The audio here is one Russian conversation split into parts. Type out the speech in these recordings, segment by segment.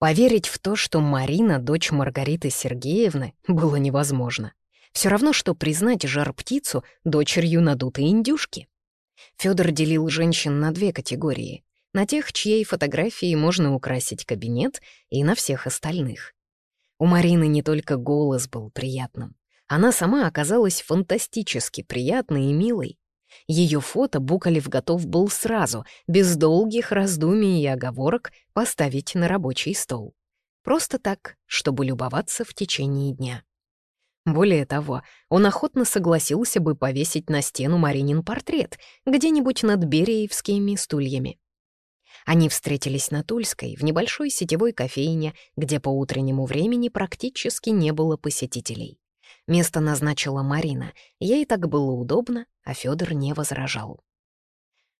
Поверить в то, что Марина — дочь Маргариты Сергеевны, было невозможно. Все равно, что признать жар-птицу дочерью надутой индюшки. Федор делил женщин на две категории. На тех, чьей фотографии можно украсить кабинет, и на всех остальных. У Марины не только голос был приятным. Она сама оказалась фантастически приятной и милой. Ее фото Букалев готов был сразу, без долгих раздумий и оговорок, поставить на рабочий стол. Просто так, чтобы любоваться в течение дня. Более того, он охотно согласился бы повесить на стену Маринин портрет где-нибудь над Бериевскими стульями. Они встретились на Тульской, в небольшой сетевой кофейне, где по утреннему времени практически не было посетителей. Место назначила Марина, ей так было удобно, а Фёдор не возражал.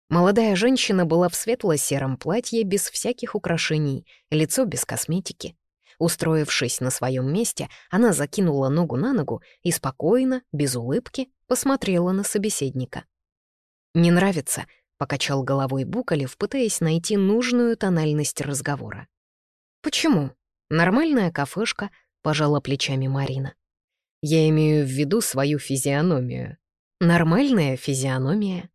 Молодая женщина была в светло-сером платье без всяких украшений, лицо без косметики. Устроившись на своем месте, она закинула ногу на ногу и спокойно, без улыбки, посмотрела на собеседника. «Не нравится», — покачал головой Букалев, пытаясь найти нужную тональность разговора. «Почему? Нормальная кафешка», — пожала плечами Марина. Я имею в виду свою физиономию. Нормальная физиономия.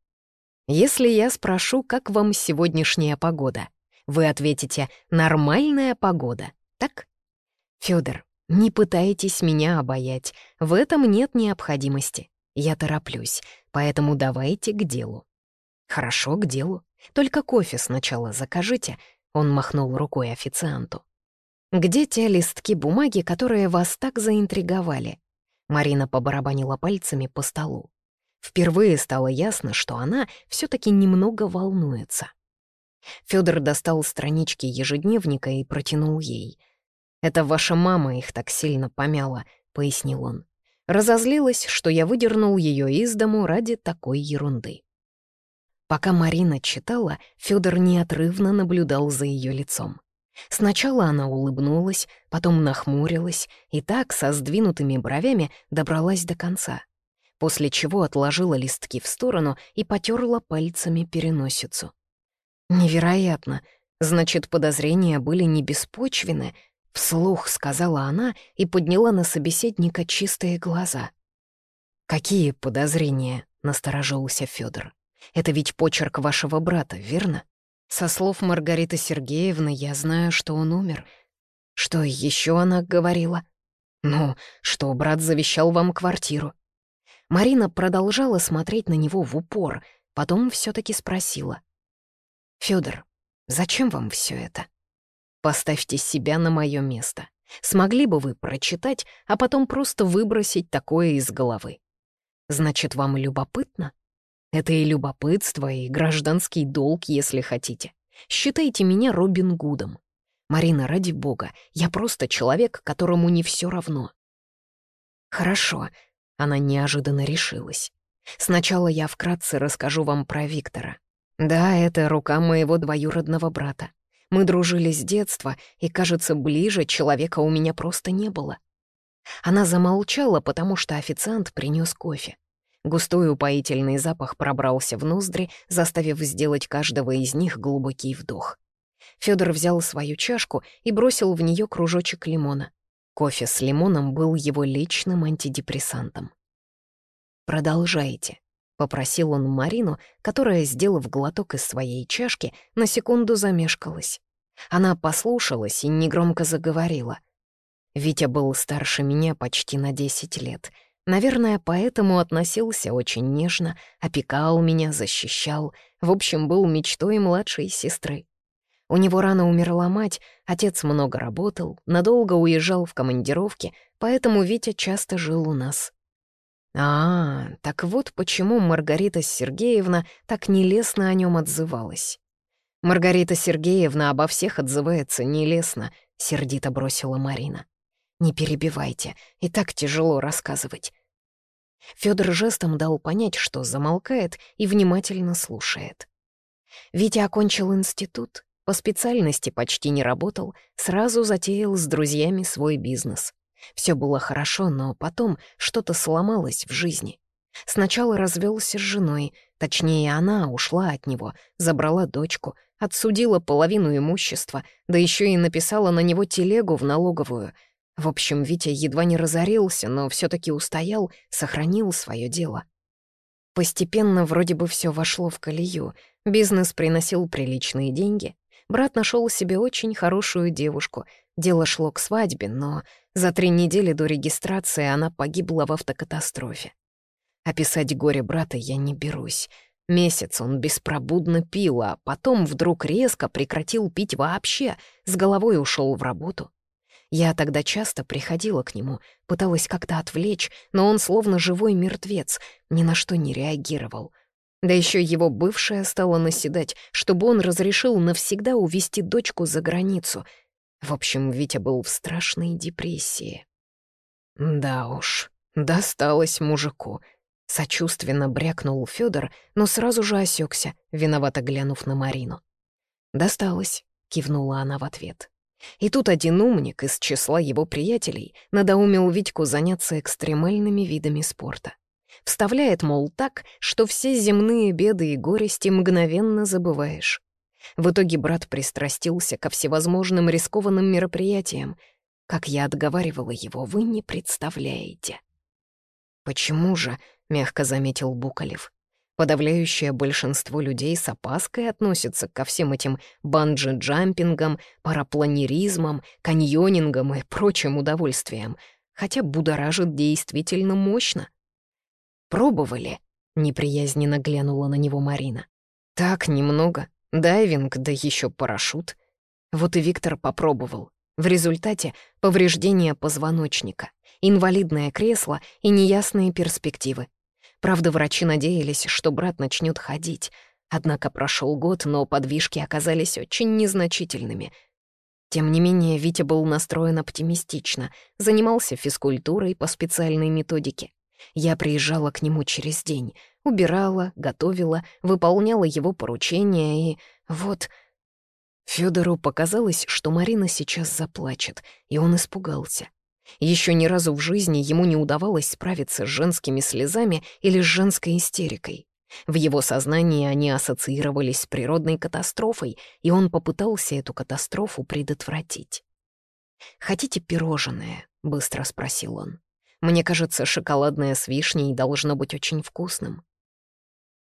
Если я спрошу, как вам сегодняшняя погода, вы ответите «нормальная погода», так? Фёдор, не пытайтесь меня обаять, в этом нет необходимости. Я тороплюсь, поэтому давайте к делу. Хорошо, к делу. Только кофе сначала закажите, он махнул рукой официанту. Где те листки бумаги, которые вас так заинтриговали? Марина побарабанила пальцами по столу. Впервые стало ясно, что она все таки немного волнуется. Федор достал странички ежедневника и протянул ей. «Это ваша мама их так сильно помяла», — пояснил он. Разозлилась, что я выдернул ее из дому ради такой ерунды. Пока Марина читала, Федор неотрывно наблюдал за ее лицом. Сначала она улыбнулась, потом нахмурилась и так, со сдвинутыми бровями, добралась до конца, после чего отложила листки в сторону и потерла пальцами переносицу. «Невероятно! Значит, подозрения были не беспочвены», — вслух сказала она и подняла на собеседника чистые глаза. «Какие подозрения?» — насторожился Федор. «Это ведь почерк вашего брата, верно?» Со слов Маргариты Сергеевны я знаю, что он умер. Что еще она говорила? Ну, что брат завещал вам квартиру. Марина продолжала смотреть на него в упор, потом все таки спросила. «Фёдор, зачем вам все это? Поставьте себя на мое место. Смогли бы вы прочитать, а потом просто выбросить такое из головы? Значит, вам любопытно?» Это и любопытство, и гражданский долг, если хотите. Считайте меня Робин Гудом. Марина, ради бога, я просто человек, которому не все равно. Хорошо, она неожиданно решилась. Сначала я вкратце расскажу вам про Виктора. Да, это рука моего двоюродного брата. Мы дружили с детства, и, кажется, ближе человека у меня просто не было. Она замолчала, потому что официант принес кофе. Густой упоительный запах пробрался в ноздри, заставив сделать каждого из них глубокий вдох. Фёдор взял свою чашку и бросил в нее кружочек лимона. Кофе с лимоном был его личным антидепрессантом. «Продолжайте», — попросил он Марину, которая, сделав глоток из своей чашки, на секунду замешкалась. Она послушалась и негромко заговорила. Витя был старше меня почти на десять лет — Наверное, поэтому относился очень нежно, опекал меня, защищал, в общем, был мечтой младшей сестры. У него рано умерла мать, отец много работал, надолго уезжал в командировки, поэтому Витя часто жил у нас. А, так вот почему Маргарита Сергеевна так нелестно о нем отзывалась. Маргарита Сергеевна обо всех отзывается нелестно, сердито бросила Марина. Не перебивайте, и так тяжело рассказывать. Фёдор жестом дал понять, что замолкает и внимательно слушает. Витя окончил институт, по специальности почти не работал, сразу затеял с друзьями свой бизнес. Все было хорошо, но потом что-то сломалось в жизни. Сначала развелся с женой, точнее, она ушла от него, забрала дочку, отсудила половину имущества, да еще и написала на него телегу в налоговую. В общем, Витя едва не разорился, но все таки устоял, сохранил свое дело. Постепенно вроде бы все вошло в колею. Бизнес приносил приличные деньги. Брат нашел себе очень хорошую девушку. Дело шло к свадьбе, но за три недели до регистрации она погибла в автокатастрофе. Описать горе брата я не берусь. Месяц он беспробудно пил, а потом вдруг резко прекратил пить вообще, с головой ушел в работу. Я тогда часто приходила к нему, пыталась как-то отвлечь, но он словно живой мертвец, ни на что не реагировал. Да еще его бывшая стала наседать, чтобы он разрешил навсегда увезти дочку за границу. В общем, Витя был в страшной депрессии. Да уж, досталось мужику. Сочувственно брякнул Федор, но сразу же осекся, виновато глянув на Марину. «Досталось», — кивнула она в ответ. И тут один умник из числа его приятелей надоумил Витьку заняться экстремальными видами спорта. Вставляет, мол, так, что все земные беды и горести мгновенно забываешь. В итоге брат пристрастился ко всевозможным рискованным мероприятиям. Как я отговаривала его, вы не представляете. «Почему же?» — мягко заметил Букалев. Подавляющее большинство людей с опаской относятся ко всем этим банджи-джампингам, парапланеризмам, каньонингам и прочим удовольствиям, хотя будоражит действительно мощно. «Пробовали?» — неприязненно глянула на него Марина. «Так, немного. Дайвинг, да еще парашют». Вот и Виктор попробовал. В результате повреждение позвоночника, инвалидное кресло и неясные перспективы. Правда, врачи надеялись, что брат начнет ходить. Однако прошел год, но подвижки оказались очень незначительными. Тем не менее, Витя был настроен оптимистично, занимался физкультурой по специальной методике. Я приезжала к нему через день, убирала, готовила, выполняла его поручения и... вот... Федору показалось, что Марина сейчас заплачет, и он испугался. Еще ни разу в жизни ему не удавалось справиться с женскими слезами или с женской истерикой. В его сознании они ассоциировались с природной катастрофой, и он попытался эту катастрофу предотвратить. «Хотите пирожное?» — быстро спросил он. «Мне кажется, шоколадное с вишней должно быть очень вкусным».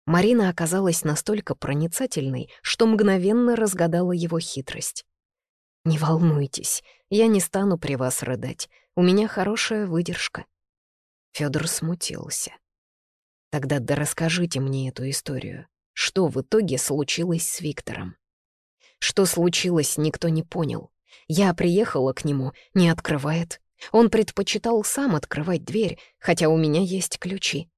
Марина оказалась настолько проницательной, что мгновенно разгадала его хитрость. «Не волнуйтесь, я не стану при вас рыдать. У меня хорошая выдержка». Фёдор смутился. «Тогда да расскажите мне эту историю. Что в итоге случилось с Виктором?» Что случилось, никто не понял. Я приехала к нему, не открывает. Он предпочитал сам открывать дверь, хотя у меня есть ключи.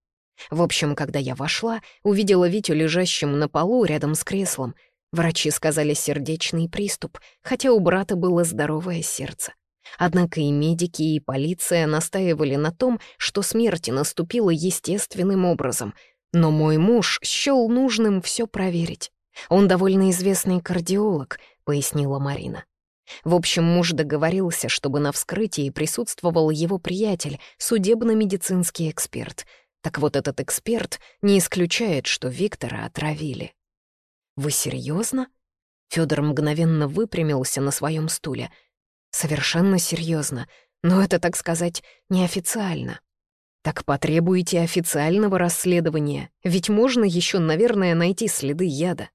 В общем, когда я вошла, увидела Витю лежащим на полу рядом с креслом. Врачи сказали сердечный приступ, хотя у брата было здоровое сердце. Однако и медики, и полиция настаивали на том, что смерть наступила естественным образом. Но мой муж счёл нужным все проверить. Он довольно известный кардиолог, пояснила Марина. В общем, муж договорился, чтобы на вскрытии присутствовал его приятель, судебно-медицинский эксперт. Так вот, этот эксперт не исключает, что Виктора отравили. «Вы серьезно? Федор мгновенно выпрямился на своем стуле — Совершенно серьезно, но это, так сказать, неофициально. Так потребуете официального расследования, ведь можно еще, наверное, найти следы яда.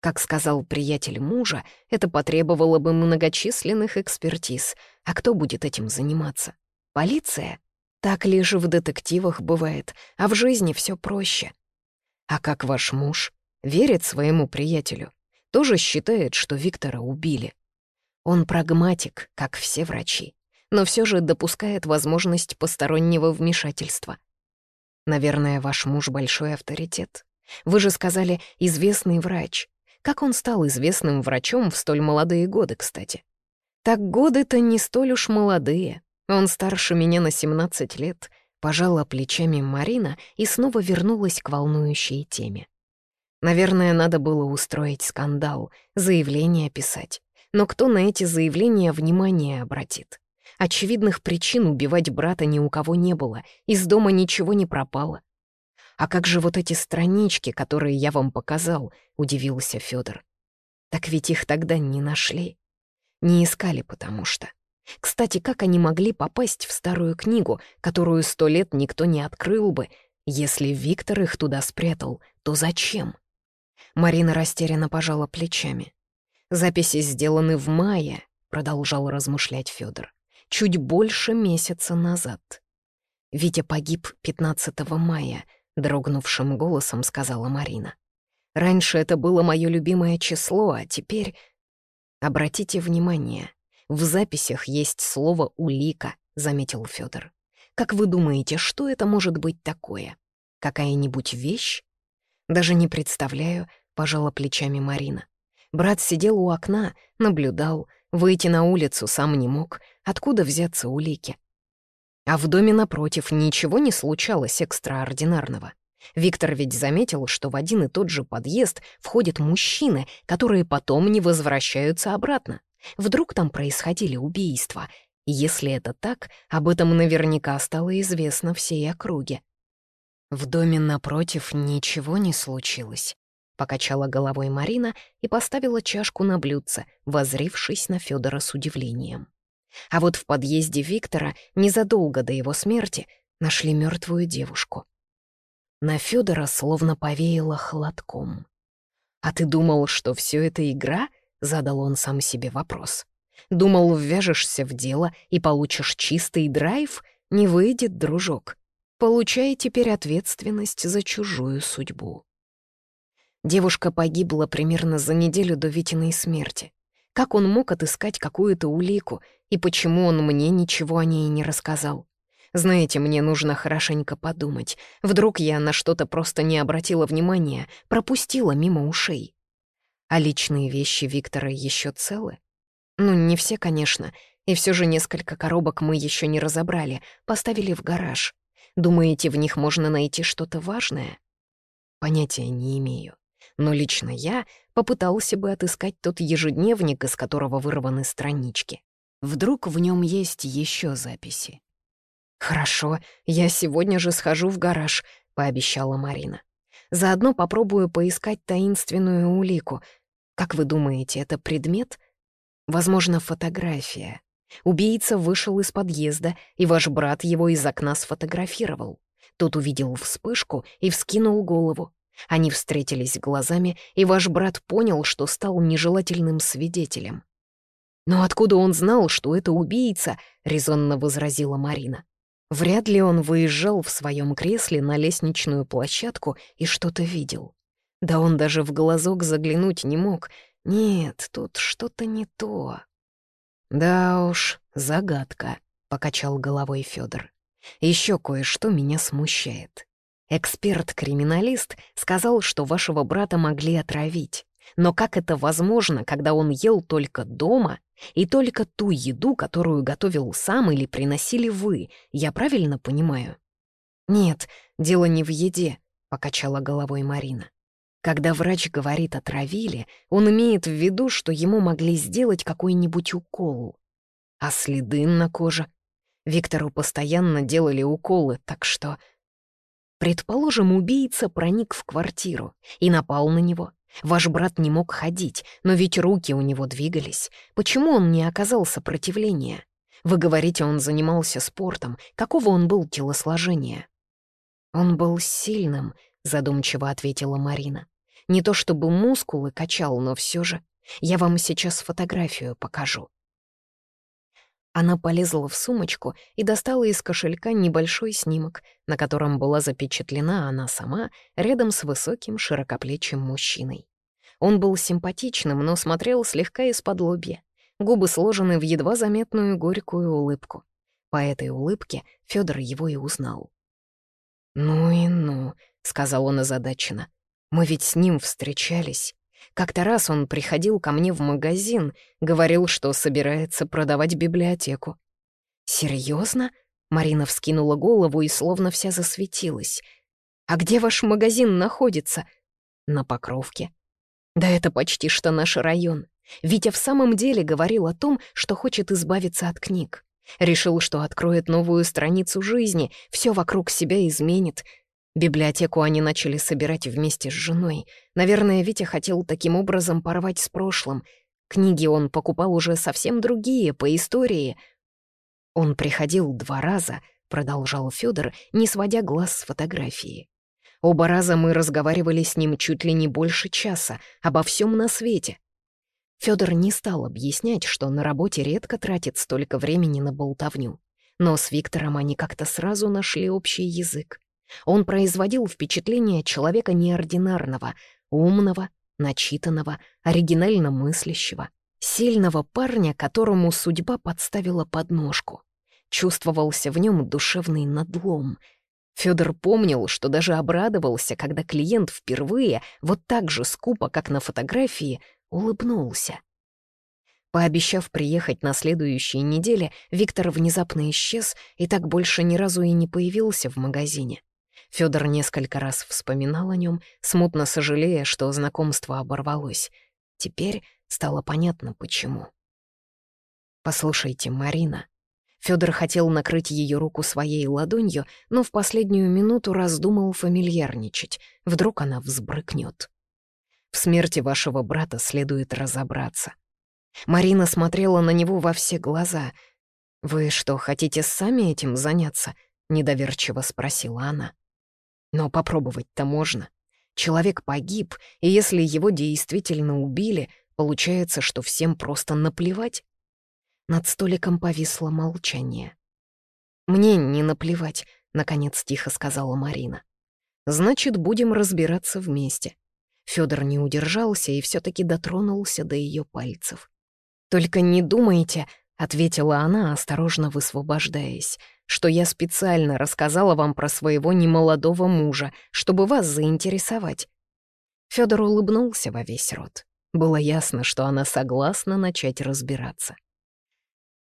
Как сказал приятель мужа, это потребовало бы многочисленных экспертиз. А кто будет этим заниматься? Полиция? Так лишь в детективах бывает, а в жизни все проще. А как ваш муж? Верит своему приятелю? Тоже считает, что Виктора убили? Он прагматик, как все врачи, но все же допускает возможность постороннего вмешательства. Наверное, ваш муж большой авторитет. Вы же сказали «известный врач». Как он стал известным врачом в столь молодые годы, кстати? Так годы-то не столь уж молодые. Он старше меня на 17 лет. Пожала плечами Марина и снова вернулась к волнующей теме. Наверное, надо было устроить скандал, заявление писать. Но кто на эти заявления внимание обратит? Очевидных причин убивать брата ни у кого не было, из дома ничего не пропало. «А как же вот эти странички, которые я вам показал?» — удивился Федор. Так ведь их тогда не нашли. Не искали, потому что... Кстати, как они могли попасть в старую книгу, которую сто лет никто не открыл бы? Если Виктор их туда спрятал, то зачем? Марина растерянно пожала плечами. «Записи сделаны в мае», — продолжал размышлять Федор. «Чуть больше месяца назад». «Витя погиб 15 мая», — дрогнувшим голосом сказала Марина. «Раньше это было мое любимое число, а теперь...» «Обратите внимание, в записях есть слово «улика», — заметил Федор. «Как вы думаете, что это может быть такое? Какая-нибудь вещь?» «Даже не представляю», — пожала плечами Марина. Брат сидел у окна, наблюдал, выйти на улицу сам не мог. Откуда взяться улики? А в доме напротив ничего не случалось экстраординарного. Виктор ведь заметил, что в один и тот же подъезд входят мужчины, которые потом не возвращаются обратно. Вдруг там происходили убийства. Если это так, об этом наверняка стало известно всей округе. В доме напротив ничего не случилось. Покачала головой Марина и поставила чашку на блюдце, возрившись на Федора с удивлением. А вот в подъезде Виктора незадолго до его смерти нашли мертвую девушку. На Федора словно повеяло холодком. «А ты думал, что все это игра?» — задал он сам себе вопрос. «Думал, ввяжешься в дело и получишь чистый драйв? Не выйдет, дружок. Получай теперь ответственность за чужую судьбу». Девушка погибла примерно за неделю до Витиной смерти. Как он мог отыскать какую-то улику, и почему он мне ничего о ней не рассказал? Знаете, мне нужно хорошенько подумать. Вдруг я на что-то просто не обратила внимания, пропустила мимо ушей. А личные вещи Виктора еще целы? Ну, не все, конечно. И все же несколько коробок мы еще не разобрали, поставили в гараж. Думаете, в них можно найти что-то важное? Понятия не имею но лично я попытался бы отыскать тот ежедневник, из которого вырваны странички. Вдруг в нем есть еще записи. «Хорошо, я сегодня же схожу в гараж», — пообещала Марина. «Заодно попробую поискать таинственную улику. Как вы думаете, это предмет? Возможно, фотография. Убийца вышел из подъезда, и ваш брат его из окна сфотографировал. Тот увидел вспышку и вскинул голову. Они встретились глазами, и ваш брат понял, что стал нежелательным свидетелем. «Но откуда он знал, что это убийца?» — резонно возразила Марина. Вряд ли он выезжал в своем кресле на лестничную площадку и что-то видел. Да он даже в глазок заглянуть не мог. Нет, тут что-то не то. «Да уж, загадка», — покачал головой Федор. Еще кое-что меня смущает. Эксперт-криминалист сказал, что вашего брата могли отравить. Но как это возможно, когда он ел только дома и только ту еду, которую готовил сам или приносили вы? Я правильно понимаю? Нет, дело не в еде, покачала головой Марина. Когда врач говорит «отравили», он имеет в виду, что ему могли сделать какой-нибудь укол. А следы на коже? Виктору постоянно делали уколы, так что Предположим, убийца проник в квартиру и напал на него. Ваш брат не мог ходить, но ведь руки у него двигались. Почему он не оказал сопротивления? Вы говорите, он занимался спортом. Какого он был телосложения? Он был сильным, задумчиво ответила Марина. Не то чтобы мускулы качал, но все же. Я вам сейчас фотографию покажу. Она полезла в сумочку и достала из кошелька небольшой снимок, на котором была запечатлена она сама рядом с высоким широкоплечим мужчиной. Он был симпатичным, но смотрел слегка из-под лобья. Губы сложены в едва заметную горькую улыбку. По этой улыбке Фёдор его и узнал. «Ну и ну», — сказал он озадаченно. «Мы ведь с ним встречались». Как-то раз он приходил ко мне в магазин, говорил, что собирается продавать библиотеку. «Серьезно?» — Марина вскинула голову и словно вся засветилась. «А где ваш магазин находится?» «На Покровке». «Да это почти что наш район. Витя в самом деле говорил о том, что хочет избавиться от книг. Решил, что откроет новую страницу жизни, все вокруг себя изменит. Библиотеку они начали собирать вместе с женой. Наверное, Витя хотел таким образом порвать с прошлым. Книги он покупал уже совсем другие, по истории. Он приходил два раза, продолжал Федор, не сводя глаз с фотографии. Оба раза мы разговаривали с ним чуть ли не больше часа, обо всем на свете. Федор не стал объяснять, что на работе редко тратит столько времени на болтовню. Но с Виктором они как-то сразу нашли общий язык. Он производил впечатление человека неординарного, умного, начитанного, оригинально мыслящего, сильного парня, которому судьба подставила подножку. Чувствовался в нем душевный надлом. Федор помнил, что даже обрадовался, когда клиент впервые, вот так же скупо, как на фотографии, улыбнулся. Пообещав приехать на следующей неделе, Виктор внезапно исчез и так больше ни разу и не появился в магазине. Федор несколько раз вспоминал о нем, смутно сожалея, что знакомство оборвалось. Теперь стало понятно, почему. «Послушайте, Марина». Федор хотел накрыть ее руку своей ладонью, но в последнюю минуту раздумал фамильярничать. Вдруг она взбрыкнет. В смерти вашего брата следует разобраться. Марина смотрела на него во все глаза. «Вы что, хотите сами этим заняться?» — недоверчиво спросила она. Но попробовать-то можно. Человек погиб, и если его действительно убили, получается, что всем просто наплевать. Над столиком повисло молчание. «Мне не наплевать», — наконец тихо сказала Марина. «Значит, будем разбираться вместе». Фёдор не удержался и все таки дотронулся до ее пальцев. «Только не думайте», — ответила она, осторожно высвобождаясь, что я специально рассказала вам про своего немолодого мужа, чтобы вас заинтересовать». Фёдор улыбнулся во весь рот. Было ясно, что она согласна начать разбираться.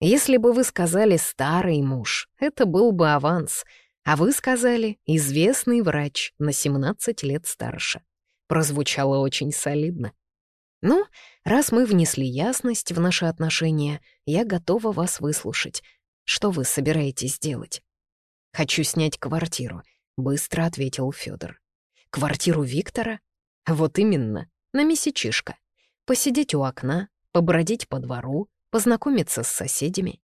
«Если бы вы сказали «старый муж», это был бы аванс, а вы сказали «известный врач на 17 лет старше». Прозвучало очень солидно. Ну, раз мы внесли ясность в наши отношения, я готова вас выслушать. Что вы собираетесь делать?» «Хочу снять квартиру», — быстро ответил Федор. «Квартиру Виктора? Вот именно, на месячишко. Посидеть у окна, побродить по двору, познакомиться с соседями.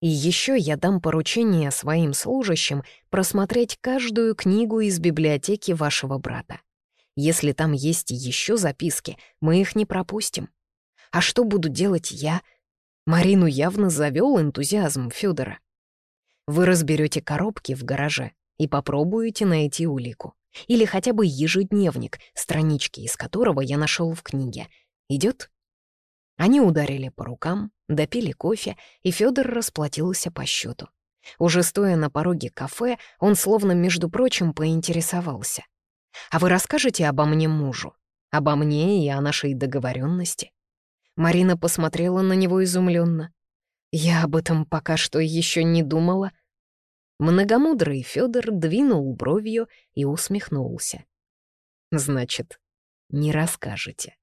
И еще я дам поручение своим служащим просмотреть каждую книгу из библиотеки вашего брата. Если там есть еще записки, мы их не пропустим. А что буду делать я, Марину явно завел энтузиазм Федора. Вы разберете коробки в гараже и попробуете найти улику. Или хотя бы ежедневник, странички из которого я нашел в книге. Идет? Они ударили по рукам, допили кофе, и Федор расплатился по счету. Уже стоя на пороге кафе, он словно, между прочим, поинтересовался. «А вы расскажете обо мне мужу? Обо мне и о нашей договоренности? Марина посмотрела на него изумленно. «Я об этом пока что еще не думала». Многомудрый Федор двинул бровью и усмехнулся. «Значит, не расскажете».